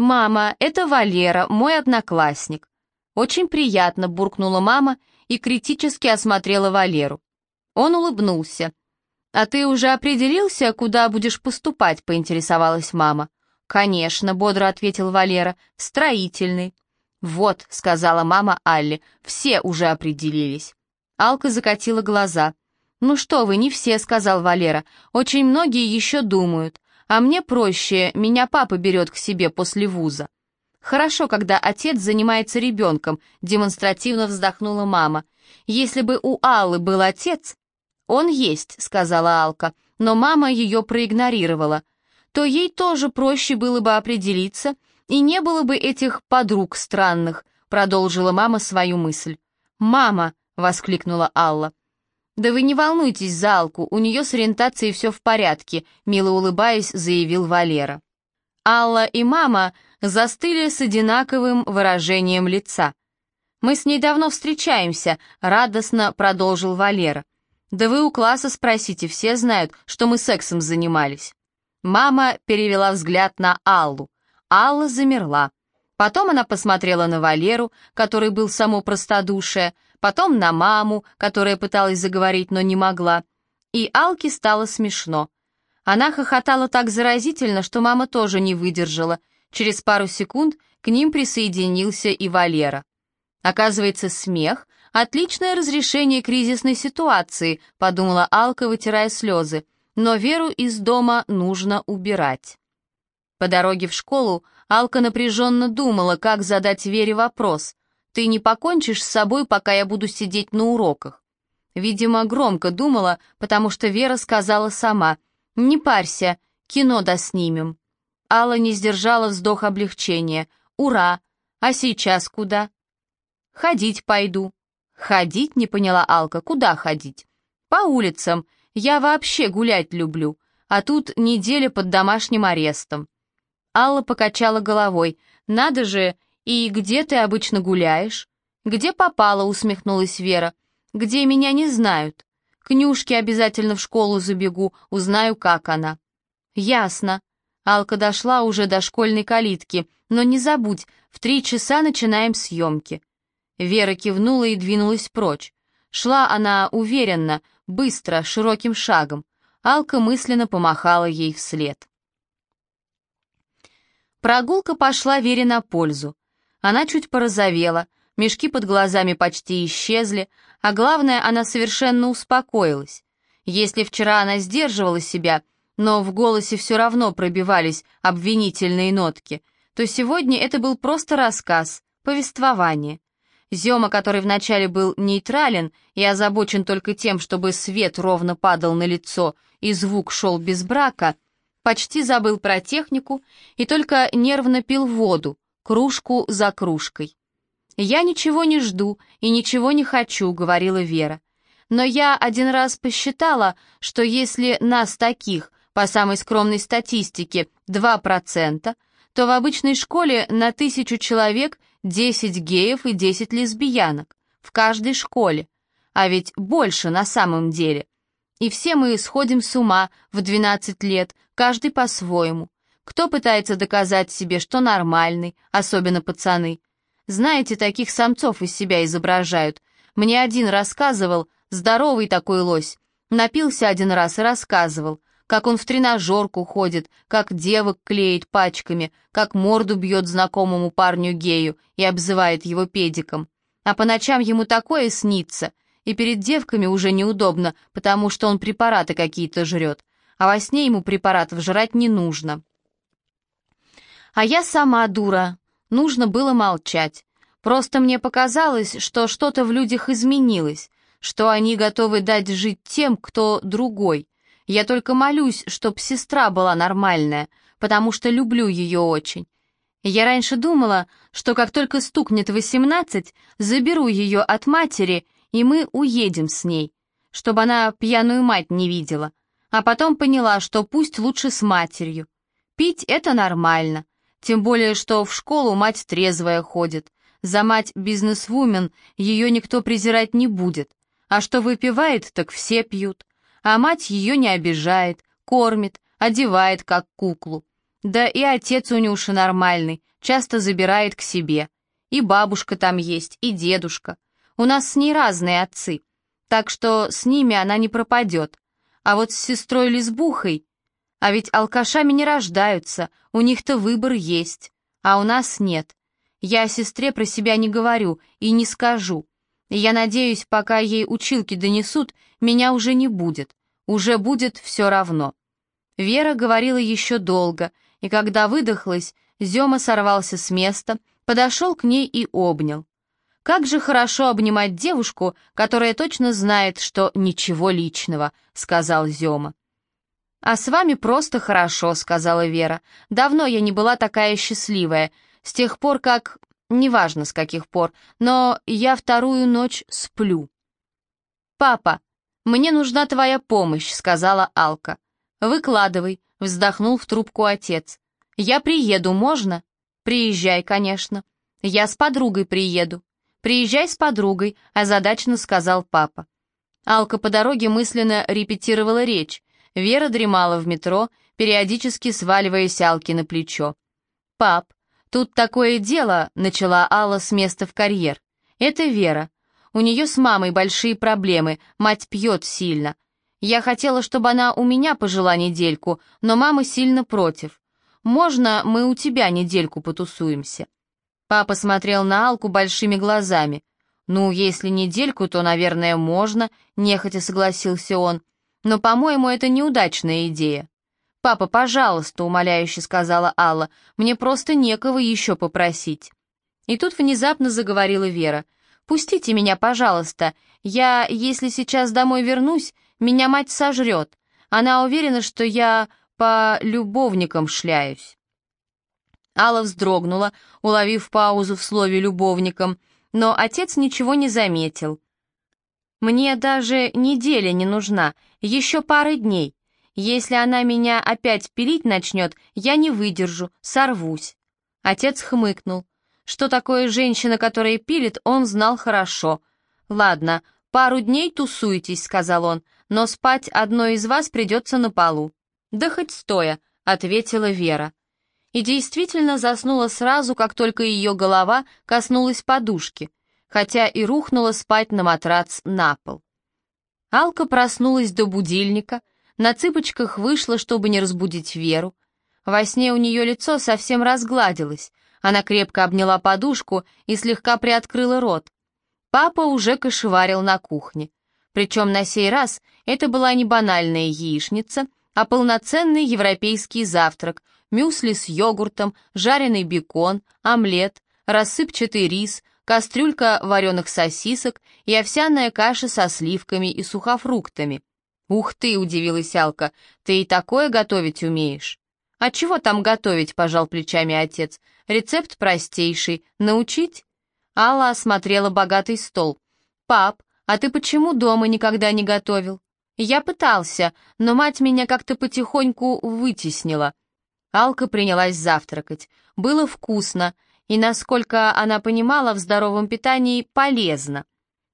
«Мама, это Валера, мой одноклассник». «Очень приятно», — буркнула мама и критически осмотрела Валеру. Он улыбнулся. «А ты уже определился, куда будешь поступать?» — поинтересовалась мама. «Конечно», — бодро ответил Валера, — «строительный». «Вот», — сказала мама Алле, — «все уже определились». Алка закатила глаза. «Ну что вы, не все», — сказал Валера. «Очень многие еще думают. А мне проще, меня папа берет к себе после вуза». «Хорошо, когда отец занимается ребенком», — демонстративно вздохнула мама. «Если бы у Аллы был отец...» «Он есть», — сказала Алка, но мама ее проигнорировала то ей тоже проще было бы определиться, и не было бы этих подруг странных, продолжила мама свою мысль. «Мама!» — воскликнула Алла. «Да вы не волнуйтесь за Алку, у нее с ориентацией все в порядке», — мило улыбаясь, заявил Валера. Алла и мама застыли с одинаковым выражением лица. «Мы с ней давно встречаемся», — радостно продолжил Валера. «Да вы у класса спросите, все знают, что мы сексом занимались». Мама перевела взгляд на Аллу. Алла замерла. Потом она посмотрела на Валеру, который был само простодушие, потом на маму, которая пыталась заговорить, но не могла. И Алке стало смешно. Она хохотала так заразительно, что мама тоже не выдержала. Через пару секунд к ним присоединился и Валера. Оказывается, смех — отличное разрешение кризисной ситуации, подумала Алка, вытирая слезы но Веру из дома нужно убирать. По дороге в школу Алка напряженно думала, как задать Вере вопрос. «Ты не покончишь с собой, пока я буду сидеть на уроках?» Видимо, громко думала, потому что Вера сказала сама. «Не парься, кино доснимем». Алла не сдержала вздох облегчения. «Ура! А сейчас куда?» «Ходить пойду». «Ходить?» — не поняла Алка. «Куда ходить?» «По улицам. Я вообще гулять люблю, а тут неделя под домашним арестом». Алла покачала головой. «Надо же, и где ты обычно гуляешь?» «Где попала?» — усмехнулась Вера. «Где меня не знают. К Нюшке обязательно в школу забегу, узнаю, как она». «Ясно». Алка дошла уже до школьной калитки. «Но не забудь, в три часа начинаем съемки». Вера кивнула и двинулась прочь. Шла она уверенно, быстро, широким шагом. Алка мысленно помахала ей вслед. Прогулка пошла Вере на пользу. Она чуть порозовела, мешки под глазами почти исчезли, а главное, она совершенно успокоилась. Если вчера она сдерживала себя, но в голосе все равно пробивались обвинительные нотки, то сегодня это был просто рассказ, повествование. Зема, который вначале был нейтрален и озабочен только тем, чтобы свет ровно падал на лицо и звук шел без брака, почти забыл про технику и только нервно пил воду, кружку за кружкой. «Я ничего не жду и ничего не хочу», — говорила Вера. «Но я один раз посчитала, что если нас таких, по самой скромной статистике, 2%, то в обычной школе на тысячу человек 10 геев и 10 лесбиянок. В каждой школе. А ведь больше на самом деле. И все мы сходим с ума в 12 лет, каждый по-своему. Кто пытается доказать себе, что нормальный, особенно пацаны. Знаете, таких самцов из себя изображают. Мне один рассказывал, здоровый такой лось. Напился один раз и рассказывал как он в тренажерку ходит, как девок клеит пачками, как морду бьет знакомому парню-гею и обзывает его педиком. А по ночам ему такое снится, и перед девками уже неудобно, потому что он препараты какие-то жрет, а во сне ему препаратов жрать не нужно. А я сама дура, нужно было молчать. Просто мне показалось, что что-то в людях изменилось, что они готовы дать жить тем, кто другой, я только молюсь, чтоб сестра была нормальная, потому что люблю ее очень. Я раньше думала, что как только стукнет восемнадцать, заберу ее от матери, и мы уедем с ней, чтобы она пьяную мать не видела. А потом поняла, что пусть лучше с матерью. Пить — это нормально, тем более, что в школу мать трезвая ходит. За мать бизнесвумен ее никто презирать не будет. А что выпивает, так все пьют а мать ее не обижает, кормит, одевает как куклу. Да и отец у Нюши нормальный, часто забирает к себе. И бабушка там есть, и дедушка. У нас с ней разные отцы, так что с ними она не пропадет. А вот с сестрой Лизбухой... А ведь алкашами не рождаются, у них-то выбор есть, а у нас нет. Я сестре про себя не говорю и не скажу. Я надеюсь, пока ей училки донесут, меня уже не будет. Уже будет все равно. Вера говорила еще долго, и когда выдохлась, Зема сорвался с места, подошел к ней и обнял. «Как же хорошо обнимать девушку, которая точно знает, что ничего личного», — сказал Зема. «А с вами просто хорошо», — сказала Вера. «Давно я не была такая счастливая. С тех пор, как... Неважно, с каких пор, но я вторую ночь сплю». «Папа, мне нужна твоя помощь», — сказала Алка. «Выкладывай», — вздохнул в трубку отец. «Я приеду, можно?» «Приезжай, конечно». «Я с подругой приеду». «Приезжай с подругой», — озадаченно сказал папа. Алка по дороге мысленно репетировала речь. Вера дремала в метро, периодически сваливаясь Алке на плечо. «Пап, тут такое дело», — начала Алла с места в карьер. «Это Вера. У нее с мамой большие проблемы, мать пьет сильно. Я хотела, чтобы она у меня пожила недельку, но мама сильно против. Можно мы у тебя недельку потусуемся?» Папа смотрел на Алку большими глазами. «Ну, если недельку, то, наверное, можно», — нехотя согласился он. «Но, по-моему, это неудачная идея». «Папа, пожалуйста», — умоляюще сказала Алла, «мне просто некого еще попросить». И тут внезапно заговорила Вера. «Пустите меня, пожалуйста. Я, если сейчас домой вернусь, меня мать сожрет. Она уверена, что я по любовникам шляюсь». Алла вздрогнула, уловив паузу в слове «любовникам», но отец ничего не заметил. «Мне даже неделя не нужна, еще пары дней. Если она меня опять пилить начнет, я не выдержу, сорвусь». Отец хмыкнул. Что такое женщина, которая пилит, он знал хорошо. «Ладно, пару дней тусуйтесь», — сказал он, «но спать одной из вас придется на полу». «Да хоть стоя», — ответила Вера. И действительно заснула сразу, как только ее голова коснулась подушки, хотя и рухнула спать на матрац на пол. Алка проснулась до будильника, на цыпочках вышла, чтобы не разбудить Веру. Во сне у нее лицо совсем разгладилось, она крепко обняла подушку и слегка приоткрыла рот. Папа уже кошеварил на кухне. Причем на сей раз это была не банальная яичница, а полноценный европейский завтрак, мюсли с йогуртом, жареный бекон, омлет, рассыпчатый рис, кастрюлька вареных сосисок и овсяная каша со сливками и сухофруктами. «Ух ты!» — удивилась Алка, — «ты и такое готовить умеешь?» «А чего там готовить?» — пожал плечами отец. «Рецепт простейший. Научить?» Алла осмотрела богатый стол. «Пап, а ты почему дома никогда не готовил?» «Я пытался, но мать меня как-то потихоньку вытеснила». Алка принялась завтракать. Было вкусно, и, насколько она понимала, в здоровом питании полезно.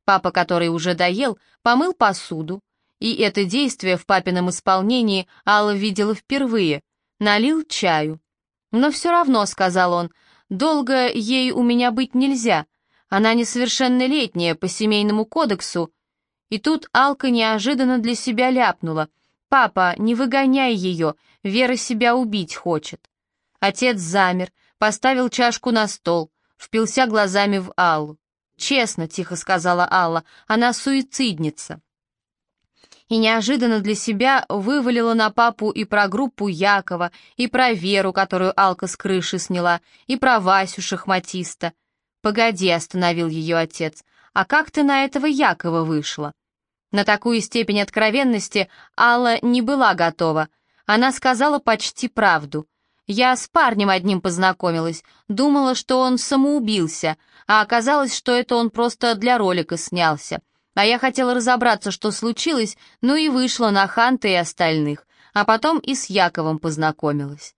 Папа, который уже доел, помыл посуду, и это действие в папином исполнении Алла видела впервые — налил чаю. «Но все равно», — сказал он, — «долго ей у меня быть нельзя. Она несовершеннолетняя по семейному кодексу». И тут Алка неожиданно для себя ляпнула. «Папа, не выгоняй ее, Вера себя убить хочет». Отец замер, поставил чашку на стол, впился глазами в Аллу. «Честно», — тихо сказала Алла, — «она суицидница» и неожиданно для себя вывалила на папу и про группу Якова, и про Веру, которую Алка с крыши сняла, и про Васю шахматиста. «Погоди», — остановил ее отец, — «а как ты на этого Якова вышла?» На такую степень откровенности Алла не была готова. Она сказала почти правду. «Я с парнем одним познакомилась, думала, что он самоубился, а оказалось, что это он просто для ролика снялся. А я хотела разобраться, что случилось, ну и вышла на Ханта и остальных, а потом и с Яковом познакомилась.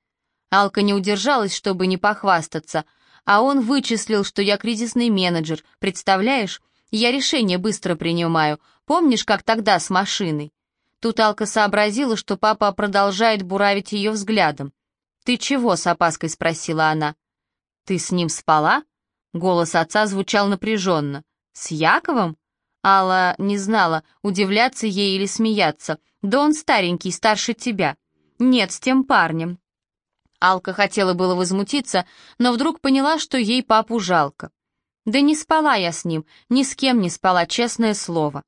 Алка не удержалась, чтобы не похвастаться, а он вычислил, что я кризисный менеджер, представляешь? Я решение быстро принимаю, помнишь, как тогда с машиной? Тут Алка сообразила, что папа продолжает буравить ее взглядом. «Ты чего?» — с опаской спросила она. «Ты с ним спала?» Голос отца звучал напряженно. «С Яковом?» Алла не знала, удивляться ей или смеяться. «Да он старенький, старше тебя». «Нет, с тем парнем». Алка хотела было возмутиться, но вдруг поняла, что ей папу жалко. «Да не спала я с ним, ни с кем не спала, честное слово».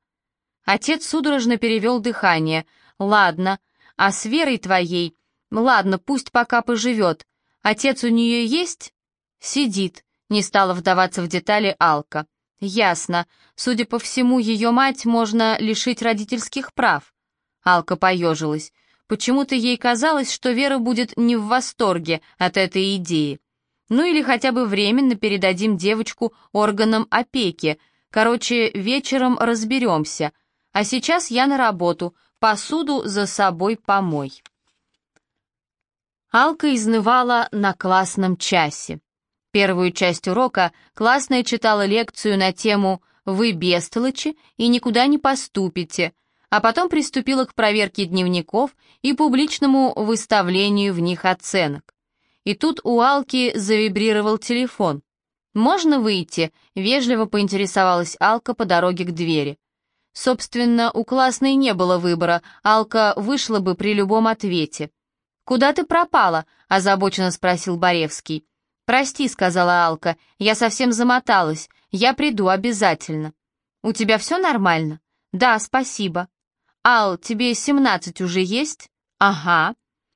Отец судорожно перевел дыхание. «Ладно, а с Верой твоей? Ладно, пусть пока поживет. Отец у нее есть?» «Сидит», — не стала вдаваться в детали Алка. «Ясно. Судя по всему, ее мать можно лишить родительских прав». Алка поежилась. Почему-то ей казалось, что Вера будет не в восторге от этой идеи. Ну или хотя бы временно передадим девочку органам опеки. Короче, вечером разберемся. А сейчас я на работу, посуду за собой помой. Алка изнывала на классном часе. Первую часть урока классная читала лекцию на тему «Вы бестолочи и никуда не поступите», а потом приступила к проверке дневников и публичному выставлению в них оценок. И тут у Алки завибрировал телефон. «Можно выйти?» — вежливо поинтересовалась Алка по дороге к двери. Собственно, у классной не было выбора, Алка вышла бы при любом ответе. «Куда ты пропала?» — озабоченно спросил Боревский. «Прости», — сказала Алка, — «я совсем замоталась. Я приду обязательно». «У тебя все нормально?» «Да, спасибо». «Ал, тебе семнадцать уже есть?» «Ага».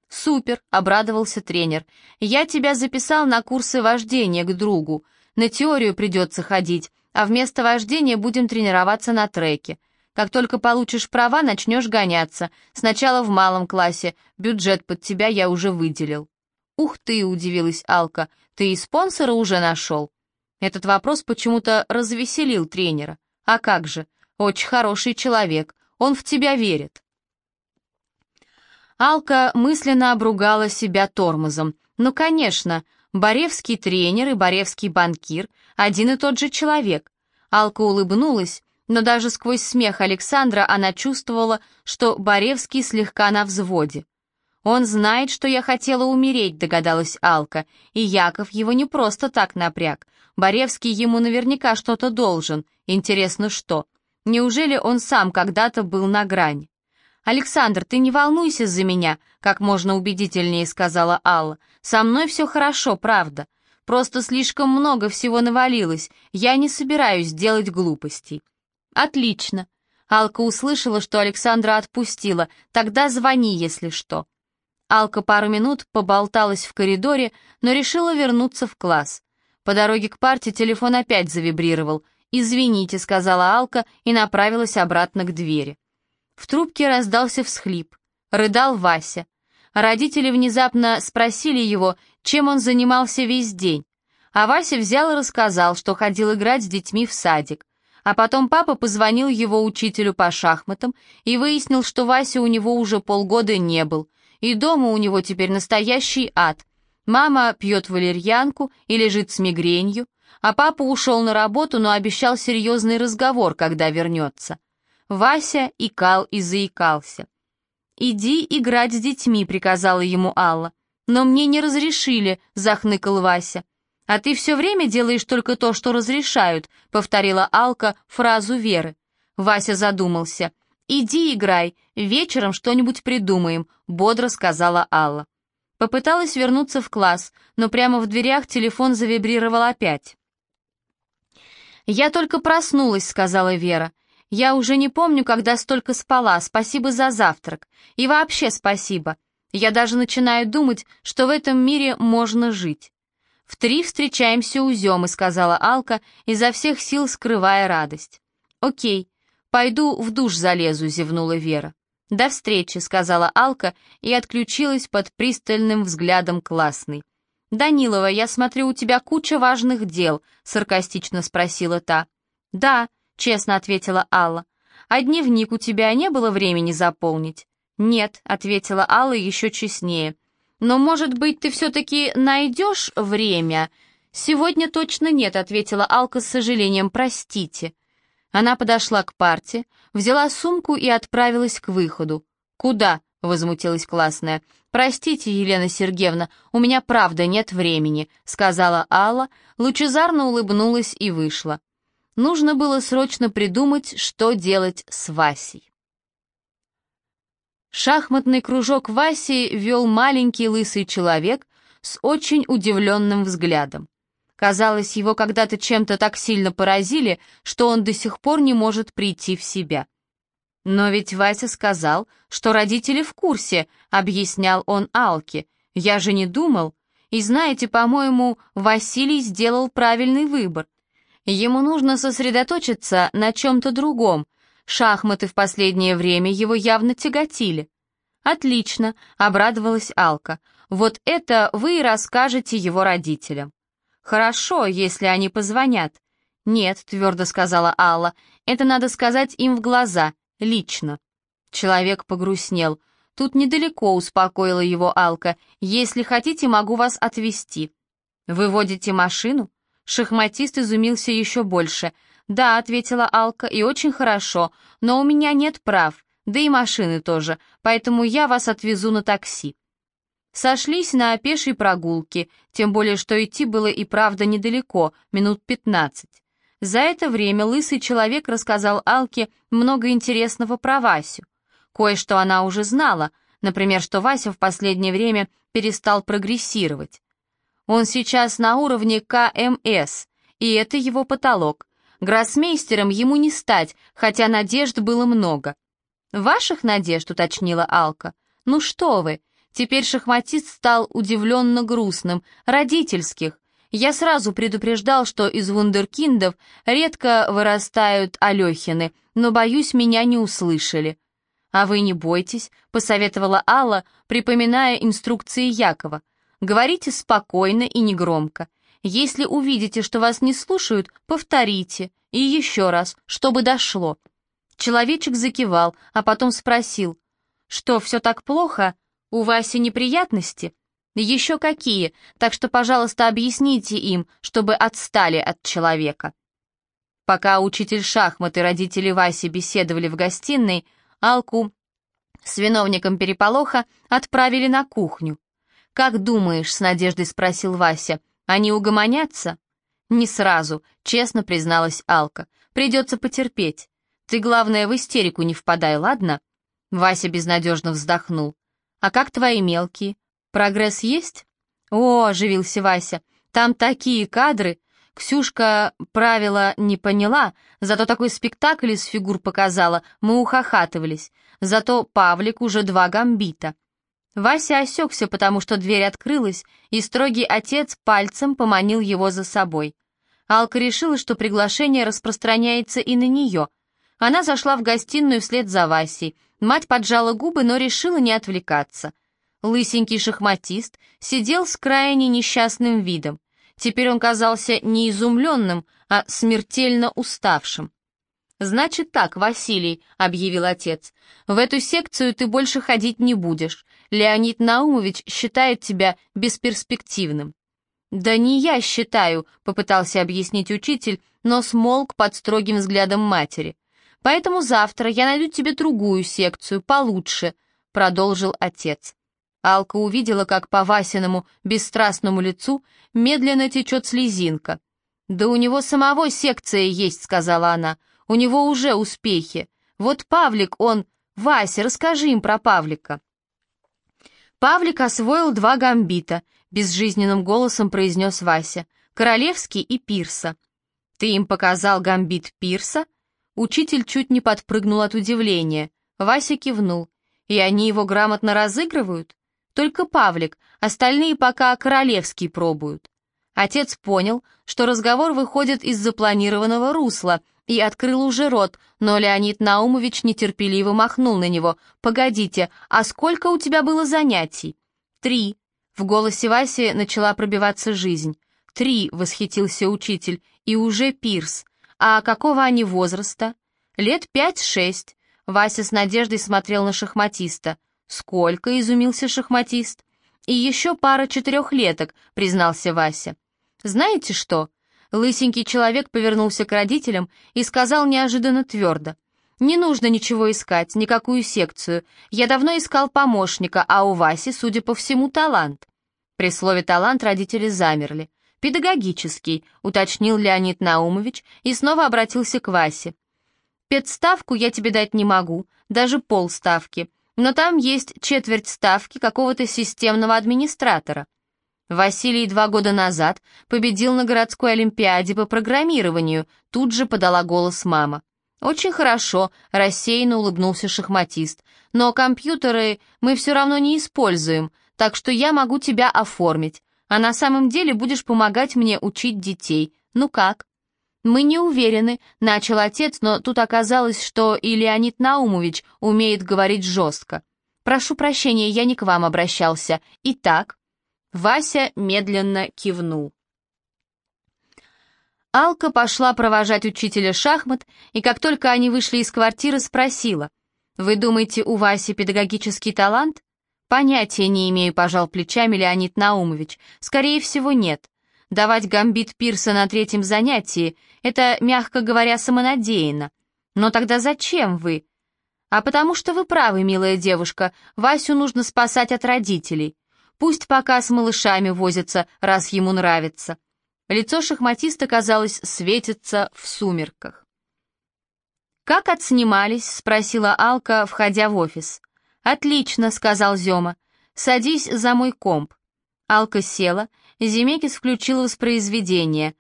«Супер», — обрадовался тренер. «Я тебя записал на курсы вождения к другу. На теорию придется ходить, а вместо вождения будем тренироваться на треке. Как только получишь права, начнешь гоняться. Сначала в малом классе. Бюджет под тебя я уже выделил». «Ух ты!» — удивилась Алка. «Ты и спонсора уже нашел?» Этот вопрос почему-то развеселил тренера. «А как же? Очень хороший человек. Он в тебя верит». Алка мысленно обругала себя тормозом. «Ну, конечно, Боревский тренер и Боревский банкир — один и тот же человек». Алка улыбнулась, но даже сквозь смех Александра она чувствовала, что Боревский слегка на взводе. «Он знает, что я хотела умереть», — догадалась Алка, и Яков его не просто так напряг. Боревский ему наверняка что-то должен. Интересно, что? Неужели он сам когда-то был на грани? «Александр, ты не волнуйся за меня», — как можно убедительнее сказала Алла. «Со мной все хорошо, правда. Просто слишком много всего навалилось. Я не собираюсь делать глупостей». «Отлично». Алка услышала, что Александра отпустила. «Тогда звони, если что». Алка пару минут поболталась в коридоре, но решила вернуться в класс. По дороге к парте телефон опять завибрировал. «Извините», — сказала Алка и направилась обратно к двери. В трубке раздался всхлип. Рыдал Вася. Родители внезапно спросили его, чем он занимался весь день. А Вася взял и рассказал, что ходил играть с детьми в садик. А потом папа позвонил его учителю по шахматам и выяснил, что Вася у него уже полгода не был. И дома у него теперь настоящий ад. Мама пьет валерьянку и лежит с мигренью, а папа ушел на работу, но обещал серьезный разговор, когда вернется. Вася икал и заикался. «Иди играть с детьми», — приказала ему Алла. «Но мне не разрешили», — захныкал Вася. «А ты все время делаешь только то, что разрешают», — повторила Алка фразу Веры. Вася задумался. «Иди играй, вечером что-нибудь придумаем», — бодро сказала Алла. Попыталась вернуться в класс, но прямо в дверях телефон завибрировал опять. «Я только проснулась», — сказала Вера. «Я уже не помню, когда столько спала. Спасибо за завтрак. И вообще спасибо. Я даже начинаю думать, что в этом мире можно жить». «В три встречаемся у Земы», — сказала Алка, изо всех сил скрывая радость. «Окей, пойду в душ залезу», — зевнула Вера. «До встречи», — сказала Алка и отключилась под пристальным взглядом классной. «Данилова, я смотрю, у тебя куча важных дел», — саркастично спросила та. «Да», — честно ответила Алла. «А дневник у тебя не было времени заполнить?» «Нет», — ответила Алла еще честнее. «Но, может быть, ты все-таки найдешь время?» «Сегодня точно нет», — ответила Алка с сожалением. «Простите». Она подошла к парте, взяла сумку и отправилась к выходу. «Куда?» — возмутилась классная. «Простите, Елена Сергеевна, у меня правда нет времени», — сказала Алла, лучезарно улыбнулась и вышла. Нужно было срочно придумать, что делать с Васей. Шахматный кружок Васи вел маленький лысый человек с очень удивленным взглядом. Казалось, его когда-то чем-то так сильно поразили, что он до сих пор не может прийти в себя. «Но ведь Вася сказал, что родители в курсе», — объяснял он Алке. «Я же не думал. И знаете, по-моему, Василий сделал правильный выбор. Ему нужно сосредоточиться на чем-то другом. Шахматы в последнее время его явно тяготили». «Отлично», — обрадовалась Алка. «Вот это вы и расскажете его родителям». «Хорошо, если они позвонят». «Нет», — твердо сказала Алла, — «это надо сказать им в глаза» лично. Человек погрустнел. Тут недалеко успокоила его Алка. Если хотите, могу вас отвезти. Вы водите машину? Шахматист изумился еще больше. «Да», — ответила Алка, — «и очень хорошо, но у меня нет прав, да и машины тоже, поэтому я вас отвезу на такси». Сошлись на пешей прогулке, тем более что идти было и правда недалеко, минут пятнадцать. За это время лысый человек рассказал Алке много интересного про Васю. Кое-что она уже знала, например, что Вася в последнее время перестал прогрессировать. Он сейчас на уровне КМС, и это его потолок. Гроссмейстером ему не стать, хотя надежд было много. «Ваших надежд», — уточнила Алка. «Ну что вы, теперь шахматист стал удивленно грустным, родительских. Я сразу предупреждал, что из вундеркиндов редко вырастают Алехины, но, боюсь, меня не услышали. «А вы не бойтесь», — посоветовала Алла, припоминая инструкции Якова. «Говорите спокойно и негромко. Если увидите, что вас не слушают, повторите. И еще раз, чтобы дошло». Человечек закивал, а потом спросил. «Что, все так плохо? У Васи неприятности?» Еще какие, так что, пожалуйста, объясните им, чтобы отстали от человека. Пока учитель шахмат и родители Васи беседовали в гостиной, Алку с виновником переполоха отправили на кухню. «Как думаешь?» — с надеждой спросил Вася. «Они угомонятся?» «Не сразу», — честно призналась Алка. «Придется потерпеть. Ты, главное, в истерику не впадай, ладно?» Вася безнадежно вздохнул. «А как твои мелкие? «Прогресс есть?» «О», — оживился Вася, — «там такие кадры!» Ксюшка правила не поняла, зато такой спектакль из фигур показала, мы ухахатывались. Зато Павлик уже два гамбита. Вася осекся, потому что дверь открылась, и строгий отец пальцем поманил его за собой. Алка решила, что приглашение распространяется и на нее. Она зашла в гостиную вслед за Васей. Мать поджала губы, но решила не отвлекаться. Лысенький шахматист сидел с крайне несчастным видом. Теперь он казался не изумленным, а смертельно уставшим. «Значит так, Василий», — объявил отец, — «в эту секцию ты больше ходить не будешь. Леонид Наумович считает тебя бесперспективным». «Да не я считаю», — попытался объяснить учитель, но смолк под строгим взглядом матери. «Поэтому завтра я найду тебе другую секцию, получше», — продолжил отец. Алка увидела, как по Васиному бесстрастному лицу медленно течет слезинка. «Да у него самого секция есть», — сказала она. «У него уже успехи. Вот Павлик, он... Вася, расскажи им про Павлика». Павлик освоил два гамбита, безжизненным голосом произнес Вася. Королевский и Пирса. «Ты им показал гамбит Пирса?» Учитель чуть не подпрыгнул от удивления. Вася кивнул. «И они его грамотно разыгрывают?» Только Павлик, остальные пока королевский пробуют. Отец понял, что разговор выходит из запланированного русла, и открыл уже рот, но Леонид Наумович нетерпеливо махнул на него. «Погодите, а сколько у тебя было занятий?» «Три». В голосе Васи начала пробиваться жизнь. «Три», — восхитился учитель, — «и уже пирс. А какого они возраста?» «Лет пять-шесть». Вася с надеждой смотрел на шахматиста. «Сколько?» — изумился шахматист. «И еще пара четырехлеток», — признался Вася. «Знаете что?» Лысенький человек повернулся к родителям и сказал неожиданно твердо. Не нужно ничего искать, никакую секцию. Я давно искал помощника, а у Васи, судя по всему, талант». При слове «талант» родители замерли. «Педагогический», — уточнил Леонид Наумович и снова обратился к Васе. «Педставку я тебе дать не могу, даже полставки, но там есть четверть ставки какого-то системного администратора. Василий два года назад победил на городской олимпиаде по программированию, тут же подала голос мама. «Очень хорошо», — рассеянно улыбнулся шахматист, «но компьютеры мы все равно не используем, так что я могу тебя оформить, а на самом деле будешь помогать мне учить детей. Ну как?» «Мы не уверены», — начал отец, но тут оказалось, что и Леонид Наумович умеет говорить жестко. «Прошу прощения, я не к вам обращался. Итак...» Вася медленно кивнул. Алка пошла провожать учителя шахмат, и как только они вышли из квартиры, спросила, «Вы думаете, у Васи педагогический талант?» «Понятия не имею», — пожал плечами Леонид Наумович. «Скорее всего, нет. Давать гамбит Пирса на третьем занятии — это, мягко говоря, самонадеянно. Но тогда зачем вы? А потому что вы правы, милая девушка, Васю нужно спасать от родителей. Пусть пока с малышами возится, раз ему нравится. Лицо шахматиста, казалось, светится в сумерках. «Как отснимались?» — спросила Алка, входя в офис. «Отлично», — сказал Зёма. «Садись за мой комп». Алка села, Земекис включил воспроизведение.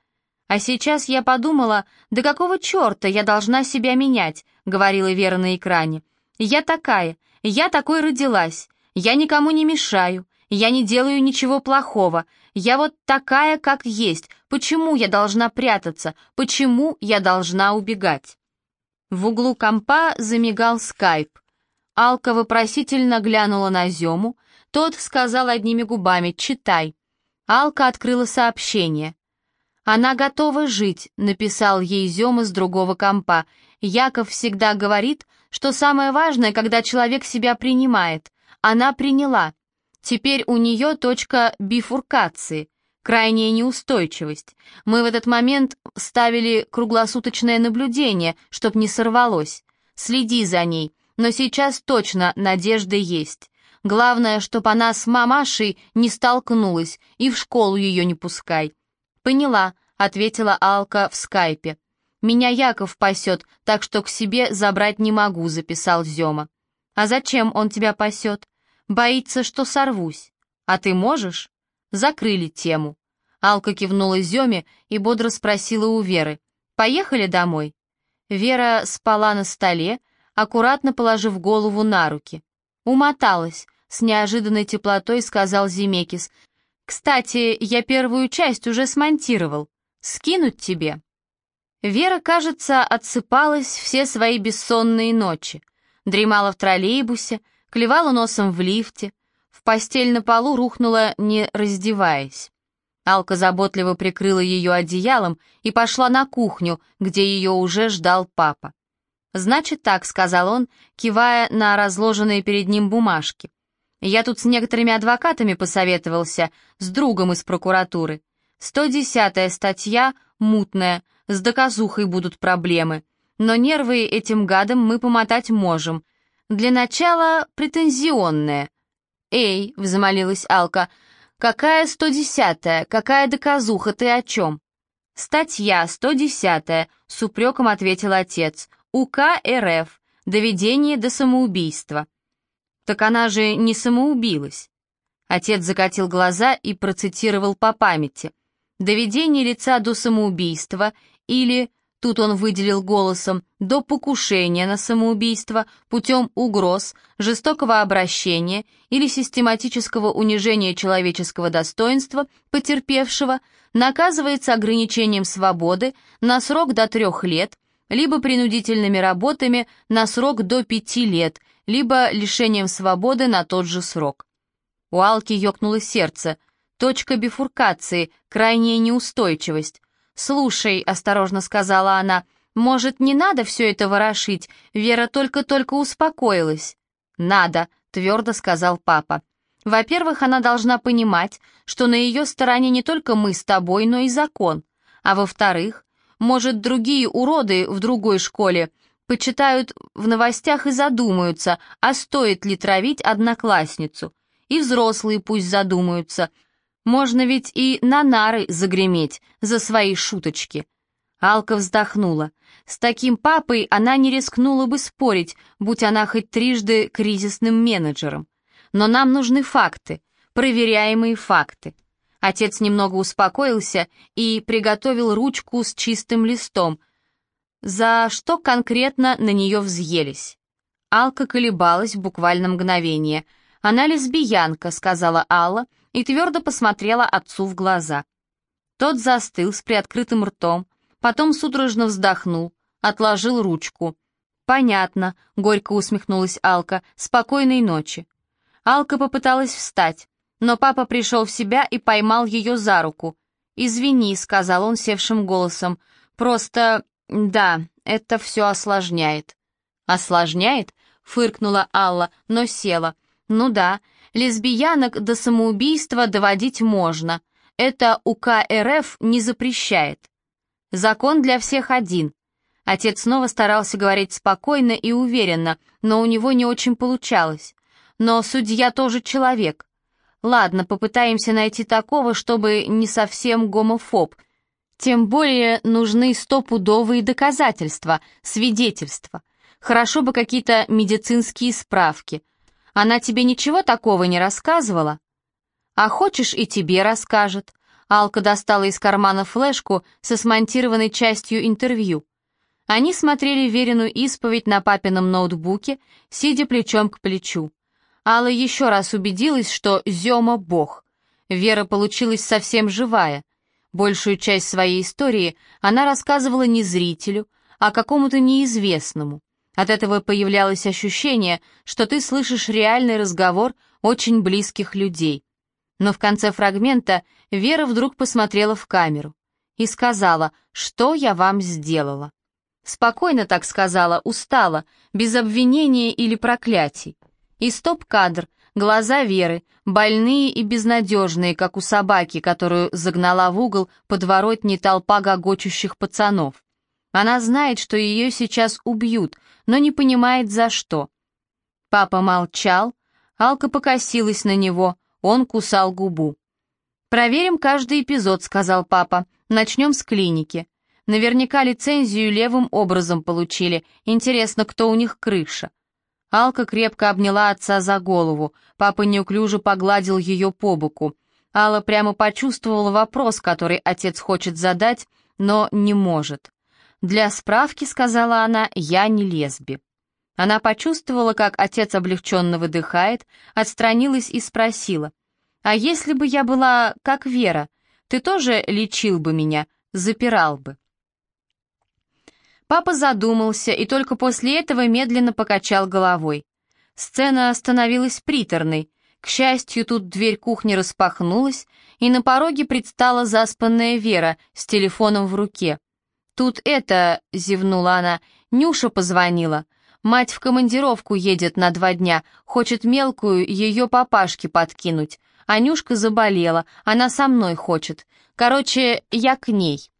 «А сейчас я подумала, да какого черта я должна себя менять?» — говорила Вера на экране. «Я такая, я такой родилась, я никому не мешаю, я не делаю ничего плохого, я вот такая, как есть, почему я должна прятаться, почему я должна убегать?» В углу компа замигал скайп. Алка вопросительно глянула на Зему, тот сказал одними губами «читай». Алка открыла сообщение. «Она готова жить», — написал ей Зема с другого компа. «Яков всегда говорит, что самое важное, когда человек себя принимает. Она приняла. Теперь у нее точка бифуркации, крайняя неустойчивость. Мы в этот момент ставили круглосуточное наблюдение, чтоб не сорвалось. Следи за ней, но сейчас точно надежда есть. Главное, чтоб она с мамашей не столкнулась и в школу ее не пускай. «Поняла», — ответила Алка в скайпе. «Меня Яков пасет, так что к себе забрать не могу», — записал Зема. «А зачем он тебя пасет?» «Боится, что сорвусь». «А ты можешь?» Закрыли тему. Алка кивнула Земе и бодро спросила у Веры. «Поехали домой?» Вера спала на столе, аккуратно положив голову на руки. Умоталась, с неожиданной теплотой сказал Зимекис. «Кстати, я первую часть уже смонтировал. Скинуть тебе?» Вера, кажется, отсыпалась все свои бессонные ночи. Дремала в троллейбусе, клевала носом в лифте, в постель на полу рухнула, не раздеваясь. Алка заботливо прикрыла ее одеялом и пошла на кухню, где ее уже ждал папа. «Значит так», — сказал он, кивая на разложенные перед ним бумажки. Я тут с некоторыми адвокатами посоветовался, с другом из прокуратуры. 110-я статья мутная, с доказухой будут проблемы. Но нервы этим гадам мы помотать можем. Для начала претензионная. «Эй», — взмолилась Алка, — «какая 110-я, какая доказуха, ты о чем?» «Статья 110-я», — с упреком ответил отец. «УК РФ. Доведение до самоубийства». «Так она же не самоубилась». Отец закатил глаза и процитировал по памяти. «Доведение лица до самоубийства» или, тут он выделил голосом, «до покушения на самоубийство путем угроз, жестокого обращения или систематического унижения человеческого достоинства потерпевшего наказывается ограничением свободы на срок до трех лет, либо принудительными работами на срок до пяти лет – либо лишением свободы на тот же срок. У Алки ёкнуло сердце. Точка бифуркации, крайняя неустойчивость. «Слушай», — осторожно сказала она, — «может, не надо все это ворошить? Вера только-только успокоилась». «Надо», — твердо сказал папа. «Во-первых, она должна понимать, что на ее стороне не только мы с тобой, но и закон. А во-вторых, может, другие уроды в другой школе почитают в новостях и задумаются, а стоит ли травить одноклассницу. И взрослые пусть задумаются. Можно ведь и на нары загреметь за свои шуточки. Алка вздохнула. С таким папой она не рискнула бы спорить, будь она хоть трижды кризисным менеджером. Но нам нужны факты, проверяемые факты. Отец немного успокоился и приготовил ручку с чистым листом, за что конкретно на нее взъелись. Алка колебалась в буквально мгновение. «Она лесбиянка», — сказала Алла, и твердо посмотрела отцу в глаза. Тот застыл с приоткрытым ртом, потом судорожно вздохнул, отложил ручку. «Понятно», — горько усмехнулась Алка, — «спокойной ночи». Алка попыталась встать, но папа пришел в себя и поймал ее за руку. «Извини», — сказал он севшим голосом, — «просто... да, это все осложняет». «Осложняет?» — фыркнула Алла, но села. «Ну да, лесбиянок до самоубийства доводить можно. Это УК РФ не запрещает. Закон для всех один. Отец снова старался говорить спокойно и уверенно, но у него не очень получалось. Но судья тоже человек. Ладно, попытаемся найти такого, чтобы не совсем гомофоб. Тем более нужны стопудовые доказательства, свидетельства. Хорошо бы какие-то медицинские справки. Она тебе ничего такого не рассказывала? А хочешь, и тебе расскажет. Алка достала из кармана флешку со смонтированной частью интервью. Они смотрели веренную исповедь на папином ноутбуке, сидя плечом к плечу. Алла еще раз убедилась, что Зема — бог. Вера получилась совсем живая. Большую часть своей истории она рассказывала не зрителю, а какому-то неизвестному. От этого появлялось ощущение, что ты слышишь реальный разговор очень близких людей. Но в конце фрагмента Вера вдруг посмотрела в камеру и сказала, что я вам сделала. Спокойно так сказала, устала, без обвинения или проклятий. И стоп-кадр, глаза Веры, больные и безнадежные, как у собаки, которую загнала в угол подворотни толпа гогочущих пацанов. Она знает, что ее сейчас убьют, но не понимает за что. Папа молчал, Алка покосилась на него, он кусал губу. «Проверим каждый эпизод», — сказал папа. «Начнем с клиники. Наверняка лицензию левым образом получили. Интересно, кто у них крыша?» Алка крепко обняла отца за голову. Папа неуклюже погладил ее по боку. Алла прямо почувствовала вопрос, который отец хочет задать, но не может. «Для справки», — сказала она, — «я не лесби». Она почувствовала, как отец облегченно выдыхает, отстранилась и спросила, «А если бы я была как Вера, ты тоже лечил бы меня, запирал бы?» Папа задумался и только после этого медленно покачал головой. Сцена становилась приторной. К счастью, тут дверь кухни распахнулась, и на пороге предстала заспанная Вера с телефоном в руке. «Тут это...» — зевнула она. «Нюша позвонила. Мать в командировку едет на два дня, хочет мелкую ее папашке подкинуть. Анюшка заболела, она со мной хочет. Короче, я к ней.